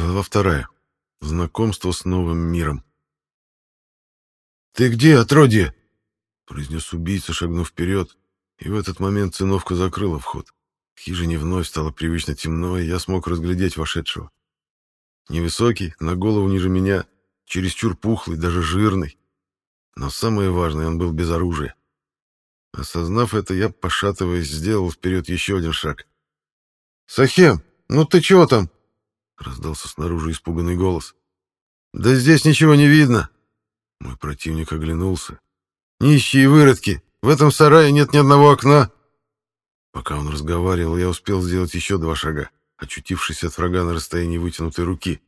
Глава вторая. Знакомство с новым миром. «Ты где, отродье?» — произнес убийца, шагнув вперед, и в этот момент циновка закрыла вход. В хижине вновь стало привычно темно, и я смог разглядеть вошедшего. Невысокий, на голову ниже меня, чересчур пухлый, даже жирный. Но самое важное, он был без оружия. Осознав это, я, пошатываясь, сделал вперед еще один шаг. «Сахем, ну ты чего там?» — раздался снаружи испуганный голос. «Да здесь ничего не видно!» Мой противник оглянулся. «Нищие выродки! В этом сарае нет ни одного окна!» Пока он разговаривал, я успел сделать еще два шага, очутившись от врага на расстоянии вытянутой руки.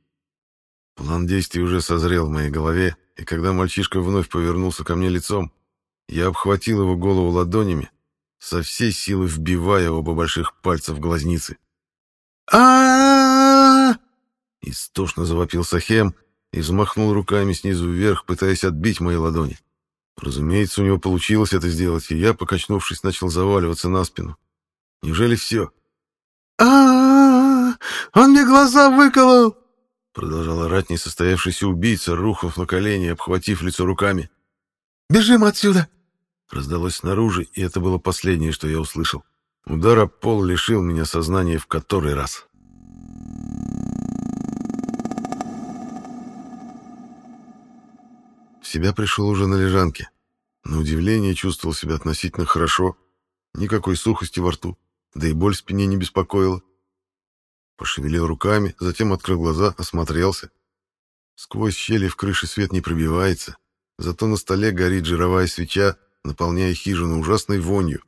План действий уже созрел в моей голове, и когда мальчишка вновь повернулся ко мне лицом, я обхватил его голову ладонями, со всей силы вбивая оба больших пальца в глазницы. а Истошно завопил Сахем и взмахнул руками снизу вверх, пытаясь отбить мои ладони. Разумеется, у него получилось это сделать, и я, покачнувшись, начал заваливаться на спину. Неужели все? а Он мне глаза выколол!» Продолжал орать несостоявшийся убийца, рухнув на колени и обхватив лицо руками. «Бежим отсюда!» Раздалось снаружи, и это было последнее, что я услышал. Удар об пол лишил меня сознания в который раз. Себя пришел уже на лежанке. На удивление чувствовал себя относительно хорошо. Никакой сухости во рту, да и боль в спине не беспокоила. Пошевелил руками, затем открыл глаза, осмотрелся. Сквозь щели в крыше свет не пробивается, зато на столе горит жировая свеча, наполняя хижину ужасной вонью.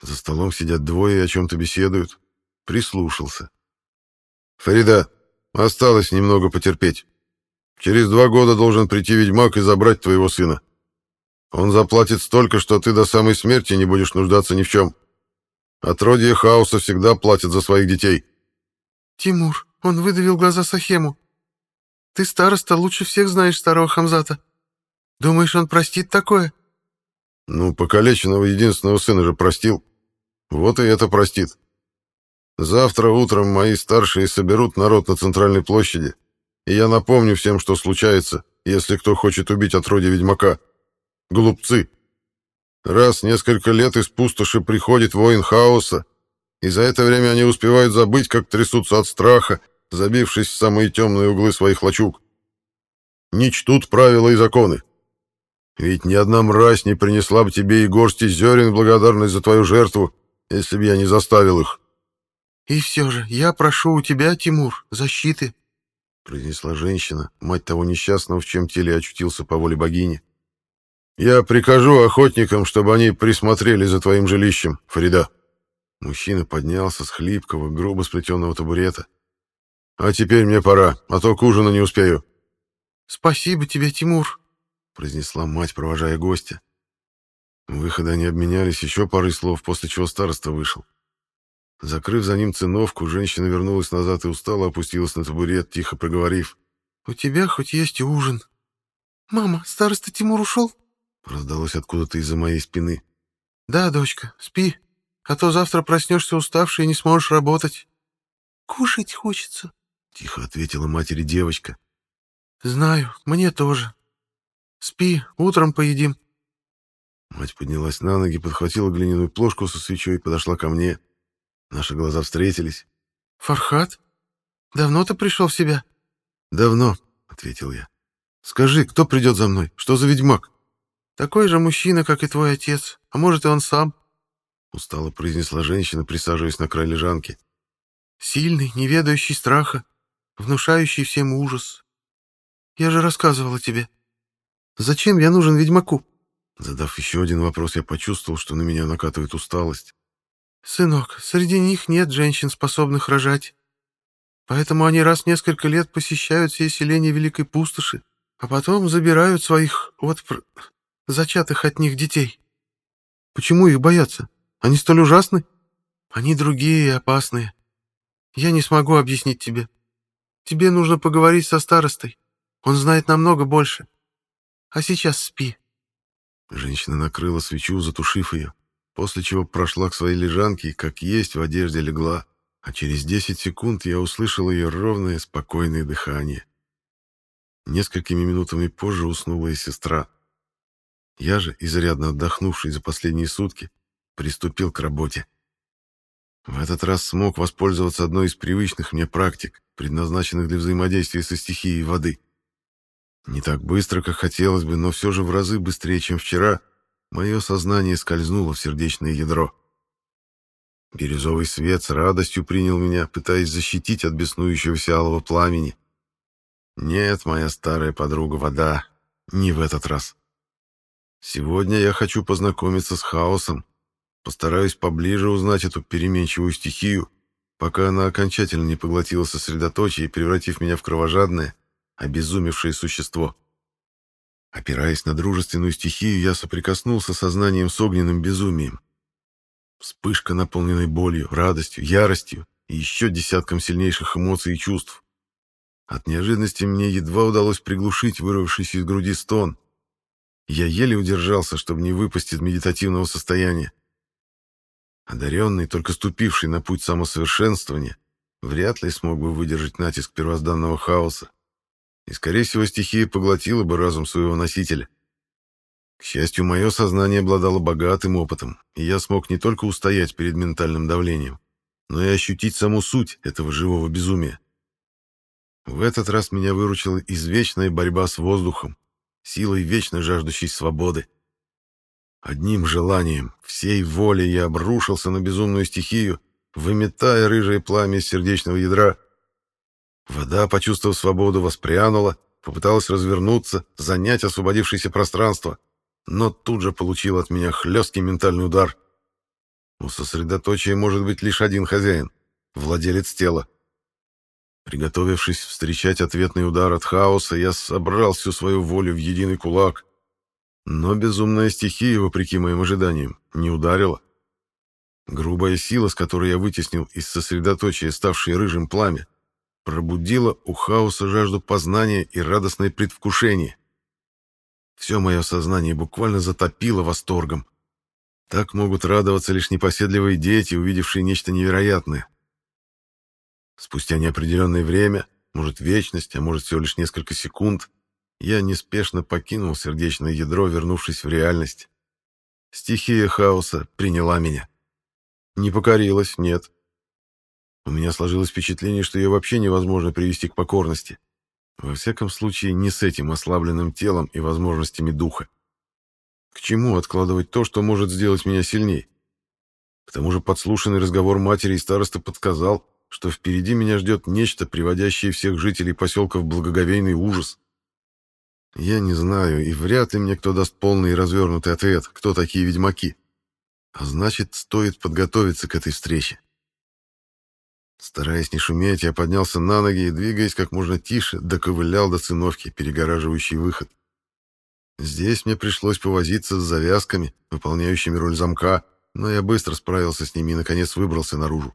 За столом сидят двое и о чем-то беседуют. Прислушался. «Фарида, осталось немного потерпеть. Через два года должен прийти ведьмак и забрать твоего сына. Он заплатит столько, что ты до самой смерти не будешь нуждаться ни в чем. Отродье хаоса всегда платят за своих детей». «Тимур, он выдавил глаза Сахему. Ты, староста, лучше всех знаешь старого Хамзата. Думаешь, он простит такое?» Ну, покалеченного единственного сына же простил. Вот и это простит. Завтра утром мои старшие соберут народ на центральной площади, и я напомню всем, что случается, если кто хочет убить отродье ведьмака. Глупцы. Раз несколько лет из пустоши приходит воин хаоса, и за это время они успевают забыть, как трясутся от страха, забившись в самые темные углы своих лачуг. Не чтут правила и законы. Ведь ни одна мразь не принесла бы тебе и горсти зерен в благодарность за твою жертву, если бы я не заставил их. — И все же я прошу у тебя, Тимур, защиты, — произнесла женщина, мать того несчастного, в чем теле очутился по воле богини. — Я прикажу охотникам, чтобы они присмотрели за твоим жилищем, Фарида. Мужчина поднялся с хлипкого, грубо сплетенного табурета. — А теперь мне пора, а то к ужину не успею. — Спасибо тебе, Тимур, произнесла мать, провожая гостя. Выхода они обменялись еще парой слов, после чего староста вышел. Закрыв за ним циновку, женщина вернулась назад и устало опустилась на табурет, тихо проговорив. «У тебя хоть есть ужин». «Мама, староста Тимур ушел?» Раздалось откуда-то из-за моей спины. «Да, дочка, спи, а то завтра проснешься уставший и не сможешь работать». «Кушать хочется», — тихо ответила матери девочка. «Знаю, мне тоже. Спи, утром поедим. Мать поднялась на ноги, подхватила глиняную плошку со свечой и подошла ко мне. Наши глаза встретились. «Фархат, давно ты пришел в себя?» «Давно», — ответил я. «Скажи, кто придет за мной? Что за ведьмак?» «Такой же мужчина, как и твой отец. А может, и он сам?» Устало произнесла женщина, присаживаясь на край лежанки. «Сильный, не ведающий страха, внушающий всем ужас. Я же рассказывала тебе. Зачем я нужен ведьмаку?» Задав еще один вопрос, я почувствовал, что на меня накатывает усталость. «Сынок, среди них нет женщин, способных рожать. Поэтому они раз в несколько лет посещают все селения Великой Пустоши, а потом забирают своих вот зачатых от них детей. Почему их боятся? Они столь ужасны? Они другие и опасные. Я не смогу объяснить тебе. Тебе нужно поговорить со старостой. Он знает намного больше. А сейчас спи». Женщина накрыла свечу, затушив ее, после чего прошла к своей лежанке и, как есть, в одежде легла, а через 10 секунд я услышал ее ровное, спокойное дыхание. Несколькими минутами позже уснула и сестра. Я же, изрядно отдохнувший за последние сутки, приступил к работе. В этот раз смог воспользоваться одной из привычных мне практик, предназначенных для взаимодействия со стихией воды. Не так быстро, как хотелось бы, но все же в разы быстрее, чем вчера, мое сознание скользнуло в сердечное ядро. Бирюзовый свет с радостью принял меня, пытаясь защитить от беснующегося алого пламени. Нет, моя старая подруга вода, не в этот раз. Сегодня я хочу познакомиться с хаосом, постараюсь поближе узнать эту переменчивую стихию, пока она окончательно не поглотила сосредоточие, превратив меня в кровожадное, обезумевшее существо. Опираясь на дружественную стихию, я соприкоснулся сознанием с огненным безумием. Вспышка, наполненной болью, радостью, яростью и еще десятком сильнейших эмоций и чувств. От неожиданности мне едва удалось приглушить вырвавшийся из груди стон. Я еле удержался, чтобы не выпасть из медитативного состояния. Одаренный, только ступивший на путь самосовершенствования, вряд ли смог бы выдержать натиск первозданного хаоса, и, скорее всего, стихия поглотила бы разум своего носителя. К счастью, мое сознание обладало богатым опытом, и я смог не только устоять перед ментальным давлением, но и ощутить саму суть этого живого безумия. В этот раз меня выручила извечная борьба с воздухом, силой вечно жаждущей свободы. Одним желанием, всей волей я обрушился на безумную стихию, выметая рыжее пламя из сердечного ядра. Вода, почувствовав свободу, воспрянула, попыталась развернуться, занять освободившееся пространство — но тут же получил от меня хлесткий ментальный удар. У сосредоточия может быть лишь один хозяин — владелец тела. Приготовившись встречать ответный удар от хаоса, я собрал всю свою волю в единый кулак. Но безумная стихия, вопреки моим ожиданиям, не ударила. Грубая сила, с которой я вытеснил из сосредоточия ставшее рыжим пламя, пробудила у хаоса жажду познания и радостное предвкушение. Все мое сознание буквально затопило восторгом. Так могут радоваться лишь непоседливые дети, увидевшие нечто невероятное. Спустя неопределенное время, может вечность, а может всего лишь несколько секунд, я неспешно покинул сердечное ядро, вернувшись в реальность. Стихия хаоса приняла меня. Не покорилась, нет. У меня сложилось впечатление, что ее вообще невозможно привести к покорности. Во всяком случае, не с этим ослабленным телом и возможностями духа. К чему откладывать то, что может сделать меня сильней? К тому же подслушанный разговор матери и староста подсказал, что впереди меня ждет нечто, приводящее всех жителей поселка в благоговейный ужас. Я не знаю, и вряд ли мне кто даст полный и развернутый ответ, кто такие ведьмаки. А значит, стоит подготовиться к этой встрече. Стараясь не шуметь, я поднялся на ноги и, двигаясь как можно тише, доковылял до циновки, перегораживающей выход. Здесь мне пришлось повозиться с завязками, выполняющими роль замка, но я быстро справился с ними и, наконец, выбрался наружу.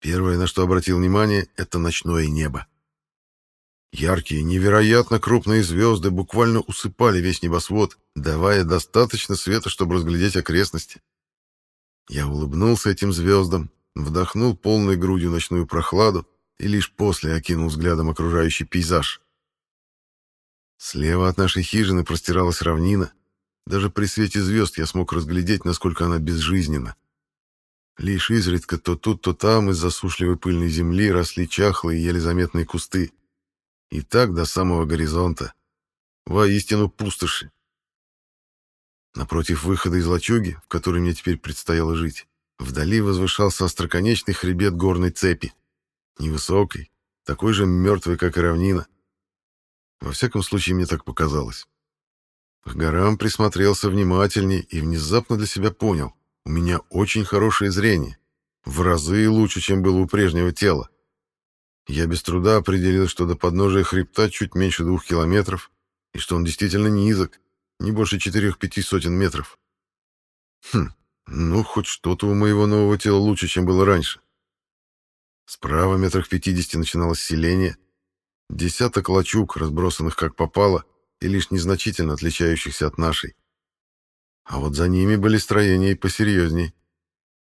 Первое, на что обратил внимание, — это ночное небо. Яркие, невероятно крупные звезды буквально усыпали весь небосвод, давая достаточно света, чтобы разглядеть окрестности. Я улыбнулся этим звездам, вдохнул полной грудью ночную прохладу и лишь после окинул взглядом окружающий пейзаж. Слева от нашей хижины простиралась равнина. Даже при свете звезд я смог разглядеть, насколько она безжизненна. Лишь изредка то тут, то там из засушливой пыльной земли росли чахлые, еле заметные кусты. И так до самого горизонта. Воистину пустоши. Напротив выхода из лачуги, в которой мне теперь предстояло жить, Вдали возвышался остроконечный хребет горной цепи. Невысокий, такой же мертвый, как и равнина. Во всяком случае, мне так показалось. К горам присмотрелся внимательней и внезапно для себя понял. У меня очень хорошее зрение. В разы лучше, чем было у прежнего тела. Я без труда определил, что до подножия хребта чуть меньше двух километров, и что он действительно низок, не больше четырех-пяти сотен метров. Хм, ну, хоть что-то у моего нового тела лучше, чем было раньше. Справа метрах пятидесяти начиналось селение. Десяток лачуг, разбросанных как попало, и лишь незначительно отличающихся от нашей. А вот за ними были строения и посерьезней.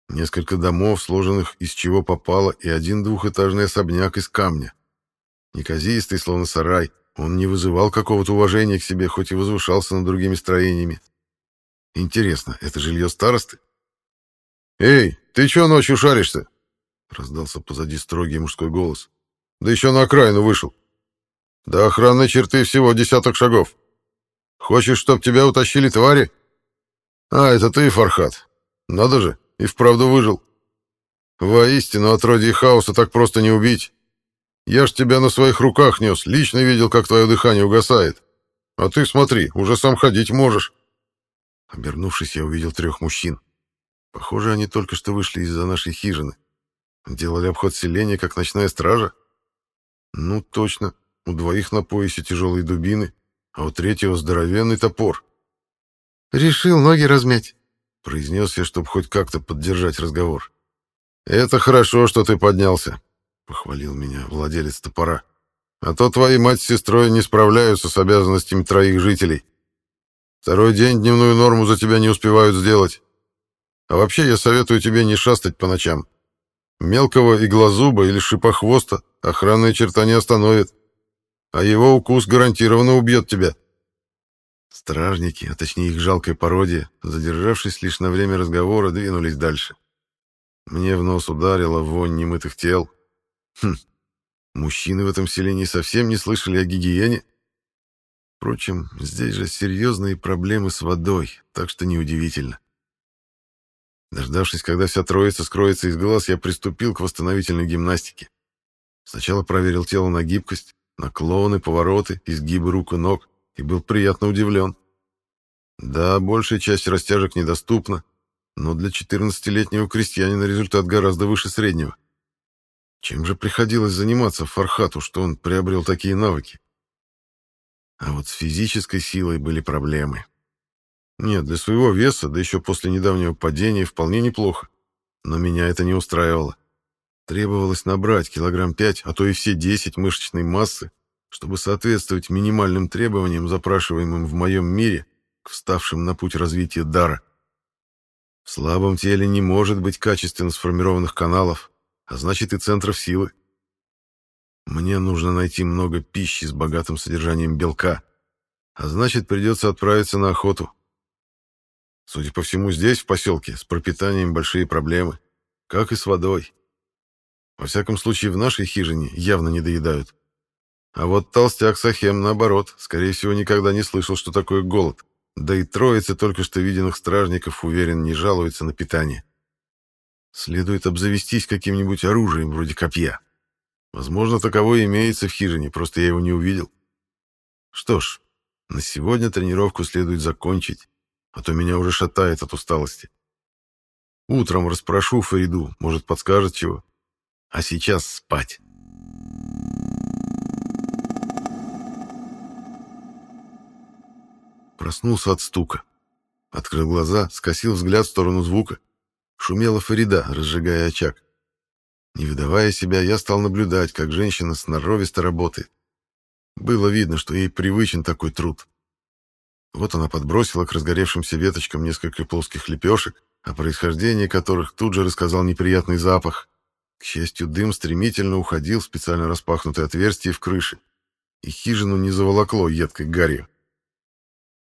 Несколько домов, сложенных из чего попало, и один двухэтажный особняк из камня. Неказистый, словно сарай, он не вызывал какого-то уважения к себе, хоть и возвышался над другими строениями. Интересно, это жилье старосты? «Эй, ты чё ночью шаришься?» — раздался позади строгий мужской голос. «Да еще на окраину вышел. До охранной черты всего десяток шагов. Хочешь, чтоб тебя утащили твари? А, это ты, Фархат. Надо же, и вправду выжил. Воистину, отродье хаоса так просто не убить. Я ж тебя на своих руках нес, лично видел, как твое дыхание угасает. А ты, смотри, уже сам ходить можешь. Обернувшись, я увидел трех мужчин. Похоже, они только что вышли из-за нашей хижины. Делали обход селения, как ночная стража. Ну, точно. У двоих на поясе тяжелые дубины, а у третьего здоровенный топор. «Решил ноги размять», — произнес я, чтобы хоть как-то поддержать разговор. «Это хорошо, что ты поднялся», — похвалил меня владелец топора. «А то твои мать с сестрой не справляются с обязанностями троих жителей. Второй день дневную норму за тебя не успевают сделать. А вообще я советую тебе не шастать по ночам. Мелкого иглозуба или шипохвоста охранная черта не остановит, а его укус гарантированно убьет тебя». Стражники, а точнее их жалкая пародия, задержавшись лишь на время разговора, двинулись дальше. Мне в нос ударила вонь немытых тел. Хм, мужчины в этом селении совсем не слышали о гигиене. Впрочем, здесь же серьезные проблемы с водой, так что неудивительно. Дождавшись, когда вся троица скроется из глаз, я приступил к восстановительной гимнастике. Сначала проверил тело на гибкость, наклоны, повороты, изгибы рук и ног и был приятно удивлен. Да, большая часть растяжек недоступна, но для 14-летнего крестьянина результат гораздо выше среднего. Чем же приходилось заниматься Фархату, что он приобрел такие навыки? А вот с физической силой были проблемы. Нет, для своего веса, да еще после недавнего падения, вполне неплохо. Но меня это не устраивало. Требовалось набрать килограмм 5, а то и все 10 мышечной массы, чтобы соответствовать минимальным требованиям, запрашиваемым в моем мире к вставшим на путь развития дара. В слабом теле не может быть качественно сформированных каналов, а значит и центров силы. Мне нужно найти много пищи с богатым содержанием белка, а значит придется отправиться на охоту. Судя по всему, здесь, в поселке, с пропитанием большие проблемы, как и с водой. Во всяком случае, в нашей хижине явно не доедают. А вот толстяк Сахем, наоборот, скорее всего, никогда не слышал, что такое голод. Да и троица только что виденных стражников, уверен, не жалуется на питание. Следует обзавестись каким-нибудь оружием, вроде копья. Возможно, таковое имеется в хижине, просто я его не увидел. Что ж, на сегодня тренировку следует закончить, а то меня уже шатает от усталости. Утром расспрошу Фариду, может, подскажет чего. А сейчас спать. Проснулся от стука. Открыл глаза, скосил взгляд в сторону звука. Шумела Фарида, разжигая очаг. Не выдавая себя, я стал наблюдать, как женщина сноровисто работает. Было видно, что ей привычен такой труд. Вот она подбросила к разгоревшимся веточкам несколько плоских лепешек, о происхождении которых тут же рассказал неприятный запах. К счастью, дым стремительно уходил в специально распахнутое отверстие в крыше, и хижину не заволокло едкой гарью.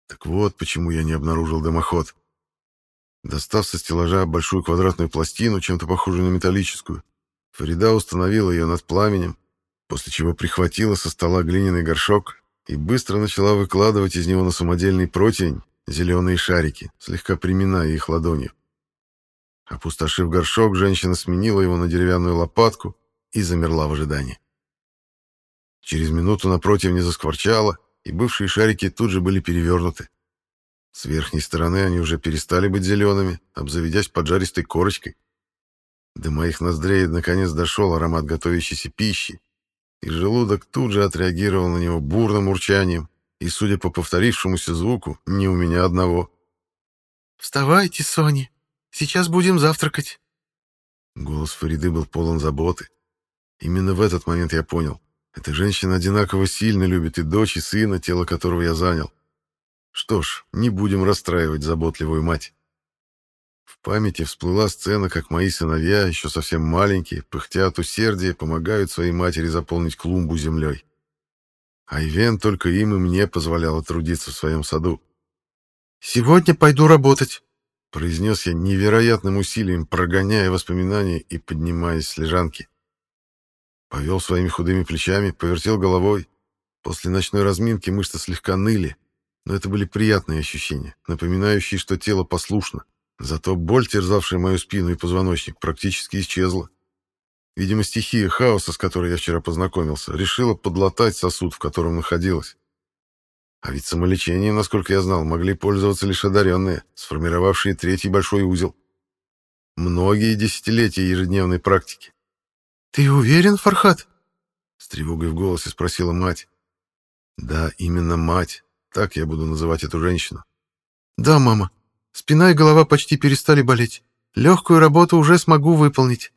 Так вот, почему я не обнаружил дымоход. Достав со стеллажа большую квадратную пластину, чем-то похожую на металлическую, Фарида установила ее над пламенем, после чего прихватила со стола глиняный горшок и быстро начала выкладывать из него на самодельный противень зеленые шарики, слегка приминая их ладонью. Опустошив горшок, женщина сменила его на деревянную лопатку и замерла в ожидании. Через минуту на противне заскворчало, и бывшие шарики тут же были перевернуты. С верхней стороны они уже перестали быть зелеными, обзаведясь поджаристой корочкой. До моих ноздрей наконец дошел аромат готовящейся пищи, и желудок тут же отреагировал на него бурным урчанием, и, судя по повторившемуся звуку, не у меня одного. «Вставайте, Сони, сейчас будем завтракать». Голос Фариды был полон заботы. Именно в этот момент я понял. Эта женщина одинаково сильно любит и дочь, и сына, тело которого я занял. Что ж, не будем расстраивать заботливую мать. В памяти всплыла сцена, как мои сыновья, еще совсем маленькие, пыхтя от усердия, помогают своей матери заполнить клумбу землей. Айвен только им и мне позволяла трудиться в своем саду. «Сегодня пойду работать», — произнес я невероятным усилием, прогоняя воспоминания и поднимаясь с лежанки. Повел своими худыми плечами, повертел головой. После ночной разминки мышцы слегка ныли, но это были приятные ощущения, напоминающие, что тело послушно. Зато боль, терзавшая мою спину и позвоночник, практически исчезла. Видимо, стихия хаоса, с которой я вчера познакомился, решила подлатать сосуд, в котором находилась. А ведь самолечением, насколько я знал, могли пользоваться лишь одаренные, сформировавшие третий большой узел. Многие десятилетия ежедневной практики. «Ты уверен, Фархат?» — с тревогой в голосе спросила мать. «Да, именно мать. Так я буду называть эту женщину». «Да, мама. Спина и голова почти перестали болеть. Легкую работу уже смогу выполнить.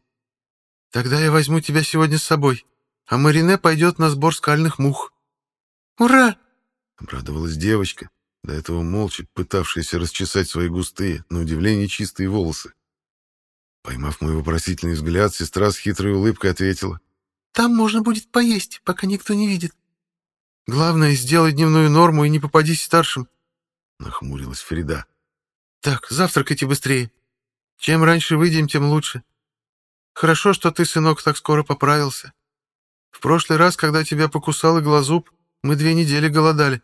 Тогда я возьму тебя сегодня с собой, а Марине пойдет на сбор скальных мух». «Ура!» — обрадовалась девочка, до этого молча пытавшаяся расчесать свои густые, на удивление чистые волосы. Поймав мой вопросительный взгляд, сестра с хитрой улыбкой ответила. «Там можно будет поесть, пока никто не видит. Главное, сделай дневную норму и не попадись старшим», — нахмурилась Фрида. «Так, завтракайте быстрее. Чем раньше выйдем, тем лучше. Хорошо, что ты, сынок, так скоро поправился. В прошлый раз, когда тебя покусал иглозуб, мы две недели голодали».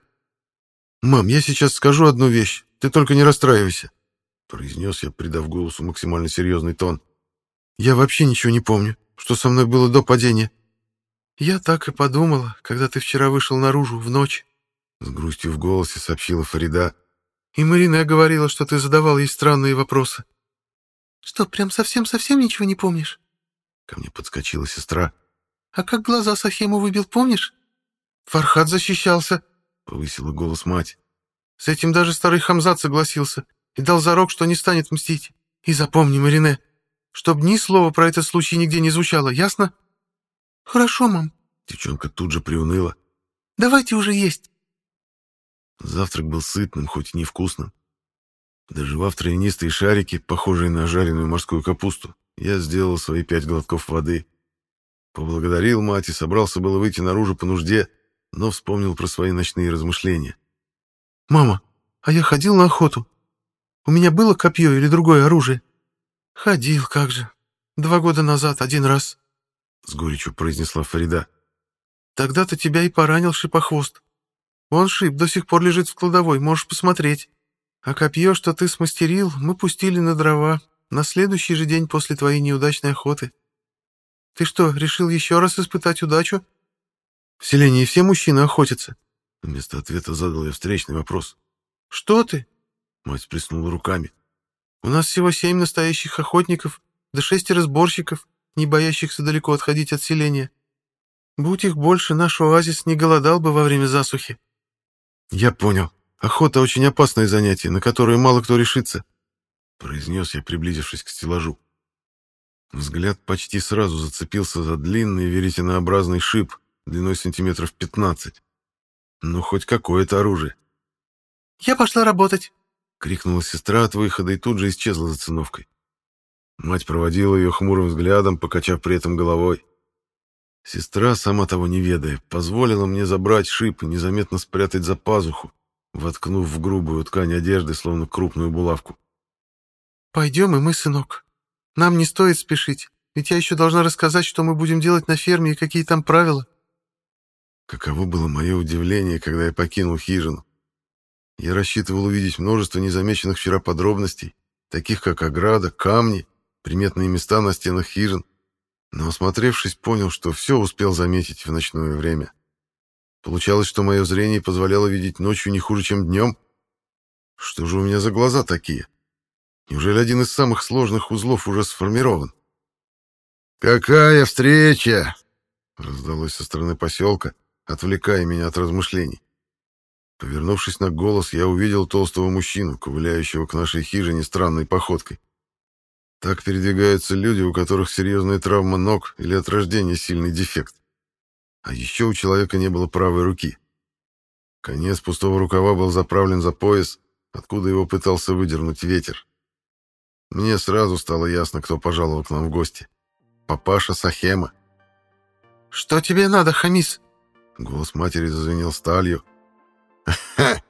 «Мам, я сейчас скажу одну вещь, ты только не расстраивайся», — произнес я, придав голосу максимально серьезный тон. «Я вообще ничего не помню, что со мной было до падения». «Я так и подумала, когда ты вчера вышел наружу в ночь», — с грустью в голосе сообщила Фарида. «И Марина говорила, что ты задавал ей странные вопросы». «Что, прям совсем-совсем ничего не помнишь?» Ко мне подскочила сестра. «А как глаза Сахему выбил, помнишь?» «Фархад защищался», — повысила голос мать. «С этим даже старый Хамзат согласился и дал зарок, что не станет мстить. И запомни, Марине, чтоб ни слова про этот случай нигде не звучало, ясно?» «Хорошо, мам». Девчонка тут же приуныла. «Давайте уже есть». Завтрак был сытным, хоть и невкусным. Доживав травянистые шарики, похожие на жареную морскую капусту, я сделал свои пять глотков воды. Поблагодарил мать и собрался было выйти наружу по нужде, но вспомнил про свои ночные размышления. «Мама, а я ходил на охоту. У меня было копье или другое оружие?» «Ходил, как же. Два года назад, один раз», — с горечью произнесла Фарида. «Тогда-то тебя и поранил шипохвост. Он шип до сих пор лежит в кладовой, можешь посмотреть. А копье, что ты смастерил, мы пустили на дрова на следующий же день после твоей неудачной охоты. Ты что, решил еще раз испытать удачу? В селении все мужчины охотятся. Вместо ответа задал я встречный вопрос. Что ты? Мать сплеснула руками. У нас всего семь настоящих охотников, да шестеро сборщиков, не боящихся далеко отходить от селения. Будь их больше, наш оазис не голодал бы во время засухи. Я понял. Охота очень опасное занятие, на которое мало кто решится, произнес я, приблизившись к стеллажу. Взгляд почти сразу зацепился за длинный веретенообразный шип длиной сантиметров пятнадцать. Ну, хоть какое-то оружие. «Я пошла работать!» — крикнула сестра от выхода и тут же исчезла за циновкой. Мать проводила ее хмурым взглядом, покачав при этом головой. Сестра, сама того не ведая, позволила мне забрать шип и незаметно спрятать за пазуху, воткнув в грубую ткань одежды, словно крупную булавку. «Пойдем и мы, сынок. Нам не стоит спешить, ведь я еще должна рассказать, что мы будем делать на ферме и какие там правила». Каково было мое удивление, когда я покинул хижину. Я рассчитывал увидеть множество незамеченных вчера подробностей, таких как ограда, камни, приметные места на стенах хижин, но, осмотревшись, понял, что все успел заметить в ночное время. Получалось, что мое зрение позволяло видеть ночью не хуже, чем днем. Что же у меня за глаза такие? Неужели один из самых сложных узлов уже сформирован? «Какая встреча!» — раздалось со стороны поселка, отвлекая меня от размышлений. Повернувшись на голос, я увидел толстого мужчину, ковыляющего к нашей хижине странной походкой. Так передвигаются люди, у которых серьезная травма ног или от рождения сильный дефект. А еще у человека не было правой руки. Конец пустого рукава был заправлен за пояс, откуда его пытался выдернуть ветер. Мне сразу стало ясно, кто пожаловал к нам в гости. Папаша Сахема. «Что тебе надо, Хамис?» Голос матери зазвенел сталью. «Ха!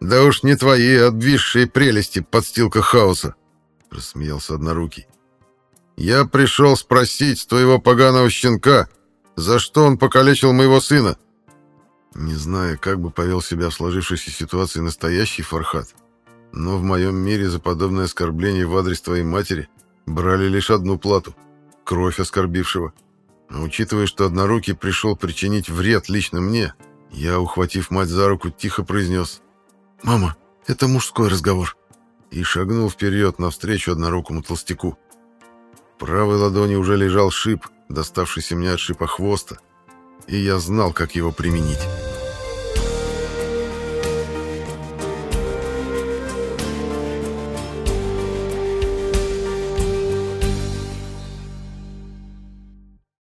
Да уж не твои обвисшие прелести, подстилка хаоса!» — рассмеялся однорукий. «Я пришел спросить твоего поганого щенка, за что он покалечил моего сына?» Не зная, как бы повел себя в сложившейся ситуации настоящий Фархат, но в моем мире за подобное оскорбление в адрес твоей матери брали лишь одну плату — кровь оскорбившего. А учитывая, что однорукий пришел причинить вред лично мне, я, ухватив мать за руку, тихо произнес «Мама, это мужской разговор» и шагнул вперед навстречу однорукому толстяку. В правой ладони уже лежал шип, доставшийся мне от шипа хвоста, и я знал, как его применить.